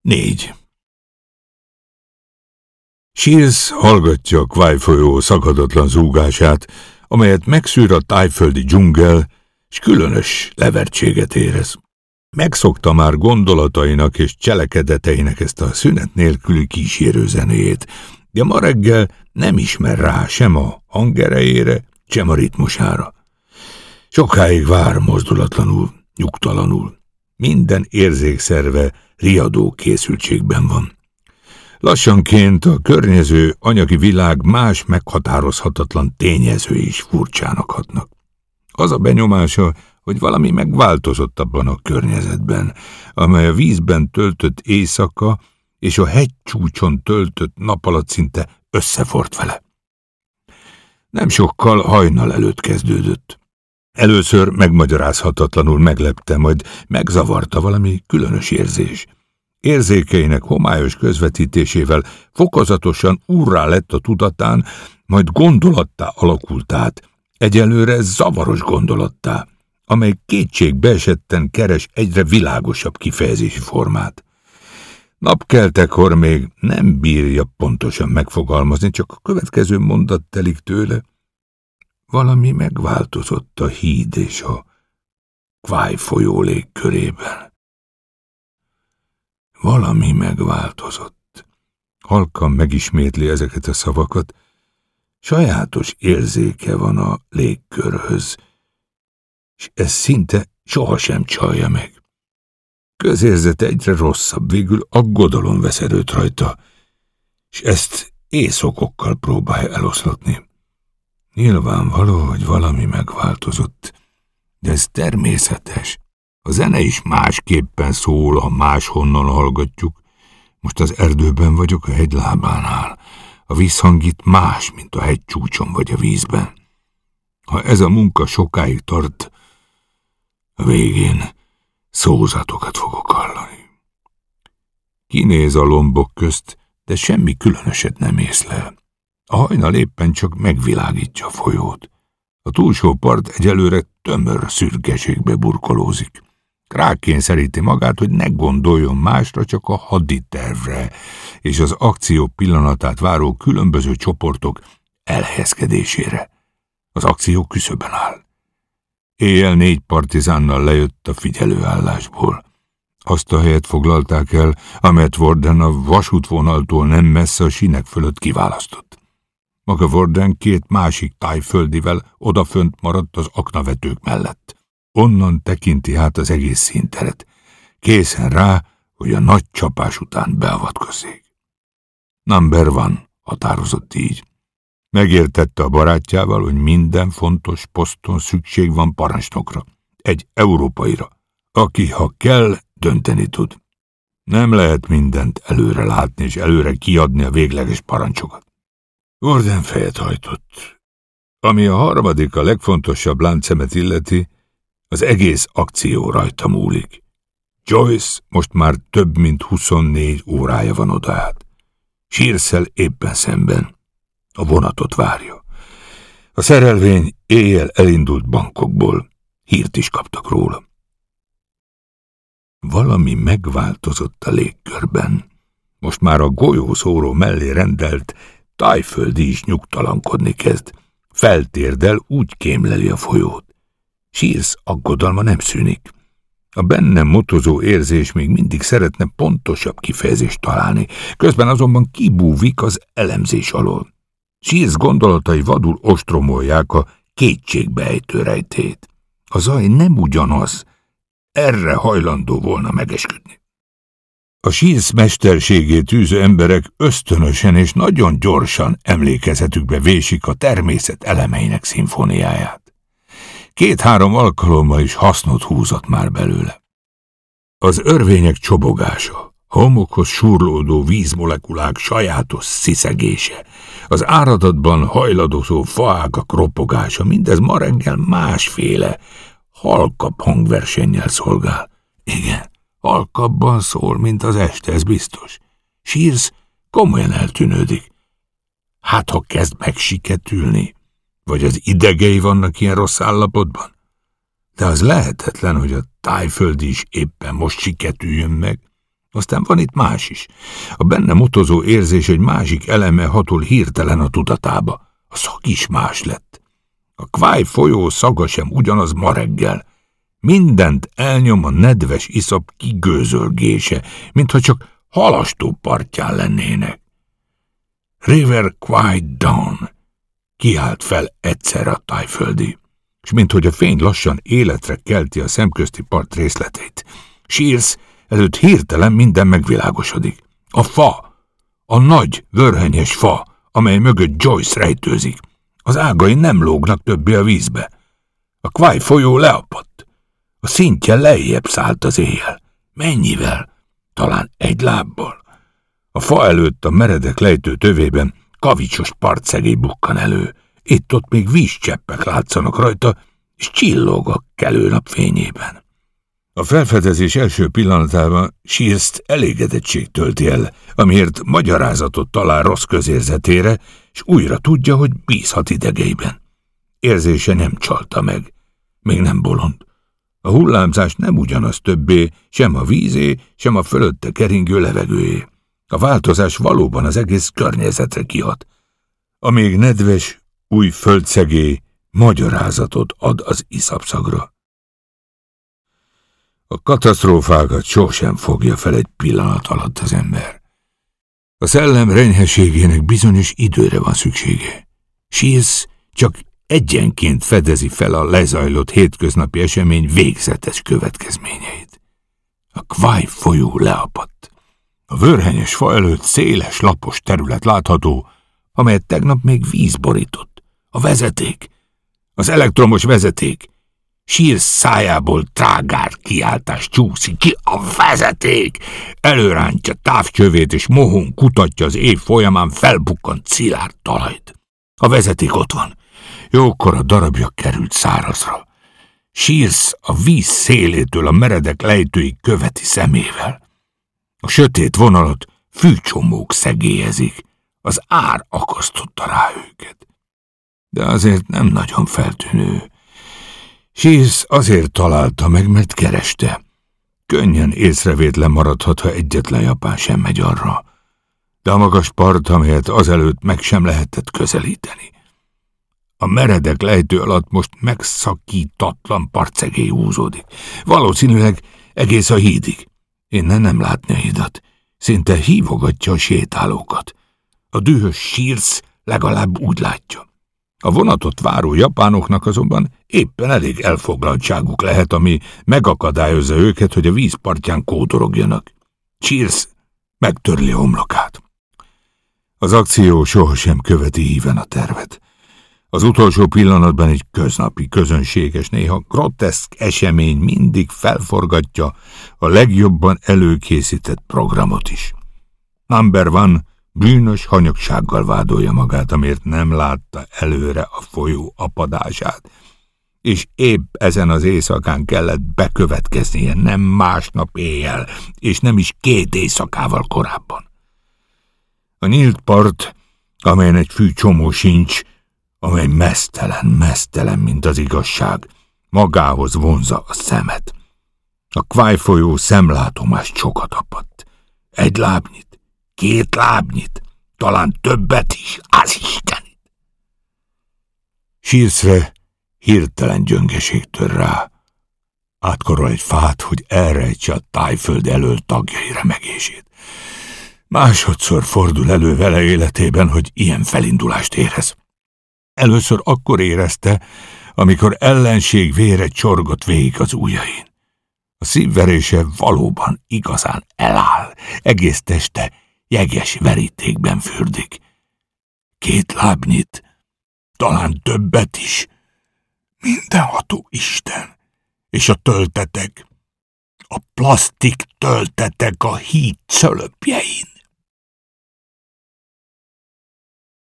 Négy. Shields hallgatja a Kwai folyó szakadatlan zúgását, amelyet megszűr a tájföldi dzsungel, és különös levertséget érez. Megszokta már gondolatainak és cselekedeteinek ezt a szünet nélküli kísérőzenéjét, de ma reggel nem ismer rá sem a hangerejére, sem a ritmusára. Sokáig vár mozdulatlanul, nyugtalanul. Minden érzékszerve riadó készültségben van. Lassanként a környező anyagi világ más meghatározhatatlan tényező is furcsának hatnak. Az a benyomása, hogy valami megváltozott abban a környezetben, amely a vízben töltött éjszaka és a hegycsúcson töltött nap alatt szinte összefort vele. Nem sokkal hajnal előtt kezdődött. Először megmagyarázhatatlanul meglepte, majd megzavarta valami különös érzés. Érzékeinek homályos közvetítésével fokozatosan úrrá lett a tudatán, majd gondolattá alakult át, egyelőre zavaros gondolattá, amely kétségbe esetten keres egyre világosabb kifejezési formát. Napkeltekor még nem bírja pontosan megfogalmazni, csak a következő mondat telik tőle. Valami megváltozott a híd és a kváj folyó légkörében. Valami megváltozott. Halkan megismétli ezeket a szavakat, sajátos érzéke van a légkörhöz, és ez szinte sohasem csalja meg. Közérzete egyre rosszabb, végül aggodalom vesz erőt rajta, és ezt észokokkal próbálja eloszlatni. Nyilvánvaló, hogy valami megváltozott, de ez természetes. A zene is másképpen szól, ha máshonnan hallgatjuk. Most az erdőben vagyok a hegylábánál. A vízhang itt más, mint a hegy csúcson vagy a vízben. Ha ez a munka sokáig tart, a végén szózatokat fogok hallani. Kinéz a lombok közt, de semmi különöset nem észlel. A hajnal éppen csak megvilágítja a folyót. A túlsó part egyelőre tömör szürkeségbe burkolózik. Rákényszeríti magát, hogy ne gondoljon másra, csak a haditervre és az akció pillanatát váró különböző csoportok elhelyezkedésére. Az akció küszöben áll. Éjjel négy partizánnal lejött a figyelőállásból. Azt a helyet foglalták el, amelyet Warden a vasútvonaltól nem messze a sinek fölött kiválasztott. Maga Warden két másik tájföldivel odafönt maradt az aknavetők mellett. Onnan tekinti át az egész színteret, készen rá, hogy a nagy csapás után beavatkozzék. Number van, határozott így. Megértette a barátjával, hogy minden fontos poszton szükség van parancsnokra, egy európaira, aki, ha kell, dönteni tud. Nem lehet mindent előre látni és előre kiadni a végleges parancsokat. Gordon fejet hajtott. Ami a harmadik, a legfontosabb láncemet illeti, az egész akció rajta múlik. Joyce most már több mint 24 órája van odaát. Sírszel éppen szemben. A vonatot várja. A szerelvény éjjel elindult bankokból. Hírt is kaptak róla. Valami megváltozott a légkörben. Most már a golyószóró mellé rendelt tájföldi is nyugtalankodni kezd. Feltérdel, úgy kémleli a folyót. Sírsz aggodalma nem szűnik. A bennem motozó érzés még mindig szeretne pontosabb kifejezést találni, közben azonban kibúvik az elemzés alól. Sírsz gondolatai vadul ostromolják a kétségbejtő rejtét. A zaj nem ugyanaz, erre hajlandó volna megesküdni. A sírsz mesterségét űző emberek ösztönösen és nagyon gyorsan emlékezetükbe vésik a természet elemeinek szimfóniáját. Két-három alkalommal is hasznot húzott már belőle. Az örvények csobogása, homokhoz surlódó vízmolekulák sajátos sziszegése, az áradatban hajladozó faágak ropogása, mindez ma reggel másféle, halkabb hangversennyel szolgál. Igen, halkabban szól, mint az este, ez biztos. Sírsz komolyan eltűnődik. Hát, ha kezd megsiketülni, vagy az idegei vannak ilyen rossz állapotban? De az lehetetlen, hogy a tájföld is éppen most siketüljön meg. Aztán van itt más is. A benne motozó érzés egy másik eleme hatol hirtelen a tudatába. A szag is más lett. A kváj folyó szaga sem ugyanaz ma reggel. Mindent elnyom a nedves iszap kigőzölgése, mintha csak halastó partján lennének. River Quiet Down kiállt fel egyszer a tájföldi, és minthogy a fény lassan életre kelti a szemközti part részleteit. Sírsz előtt hirtelen minden megvilágosodik. A fa, a nagy, vörhenyes fa, amely mögött Joyce rejtőzik. Az ágai nem lógnak többé a vízbe. A Kwai folyó leapadt. Szintje lejjebb szállt az éjjel. Mennyivel? Talán egy lábbal. A fa előtt a meredek lejtő tövében kavicsos partszegély bukkan elő. Itt-ott még vízcseppek látszanak rajta, és csillog a kelő napfényében. A felfedezés első pillanatában Sírzt elégedettség tölti el, amiért magyarázatot talál rossz közérzetére, és újra tudja, hogy bízhat idegeiben. Érzése nem csalta meg. Még nem bolond. A hullámzás nem ugyanaz többé, sem a vízé, sem a fölötte keringő levegőé. A változás valóban az egész környezetre kihat. A még nedves, új földszegély magyarázatot ad az iszapszagra. A katasztrófákat sosem fogja fel egy pillanat alatt az ember. A szellem renyhességének bizonyos időre van szüksége. Sísz csak egyenként fedezi fel a lezajlott hétköznapi esemény végzetes következményeit. A Kvaj folyó leapadt. A vörhenyes fa előtt széles, lapos terület látható, amelyet tegnap még víz borított. A vezeték, az elektromos vezeték, sír szájából trágár kiáltás csúszik ki a vezeték. Előrántja távcsövét, és mohon kutatja az év folyamán felbukkant szilárd talajt. A vezeték ott van. Jókor a darabja került szárazra. Sírsz a víz szélétől a meredek lejtői követi szemével. A sötét vonalat fűcsomók szegélyezik, az ár akasztotta rá őket. De azért nem nagyon feltűnő. Shiz azért találta meg, mert kereste. Könnyen észrevétlen maradhat, ha egyetlen japán sem megy arra. De a magas part, amelyet azelőtt meg sem lehetett közelíteni. A meredek lejtő alatt most megszakítatlan partszegély húzódik. Valószínűleg egész a hídig. Innen nem látni a hidat. Szinte hívogatja a sétálókat. A dühös sírsz legalább úgy látja. A vonatot váró japánoknak azonban éppen elég elfoglaltságuk lehet, ami megakadályozza őket, hogy a vízpartján kódorogjanak. Cheers megtörli homlokát. Az akció sohasem követi híven a tervet. Az utolsó pillanatban egy köznapi, közönséges, néha groteszk esemény mindig felforgatja a legjobban előkészített programot is. Number one Bűnös hanyagsággal vádolja magát, amért nem látta előre a folyó apadását, és épp ezen az éjszakán kellett bekövetkeznie, nem másnap éjjel, és nem is két éjszakával korábban. A nyílt part, amelyen egy fű csomó sincs, amely mesztelen, mesztelen, mint az igazság, magához vonza a szemet. A kváj folyó szemlátomás csokat apadt. Egy lábnyit, két lábnyit, talán többet is, az Istenit. Sírszre hirtelen gyöngeség tör rá. Átkorol egy fát, hogy elrejtse a tájföld elől tagjai remegését. Másodszor fordul elő vele életében, hogy ilyen felindulást érez. Először akkor érezte, amikor ellenség vére csorgott végig az ujjain. A szívverése valóban igazán eláll, egész teste jeges verítékben fürdik. Két lábnyit, talán többet is. Mindenható Isten, és a töltetek, a plastik töltetek a híd szölöpjein.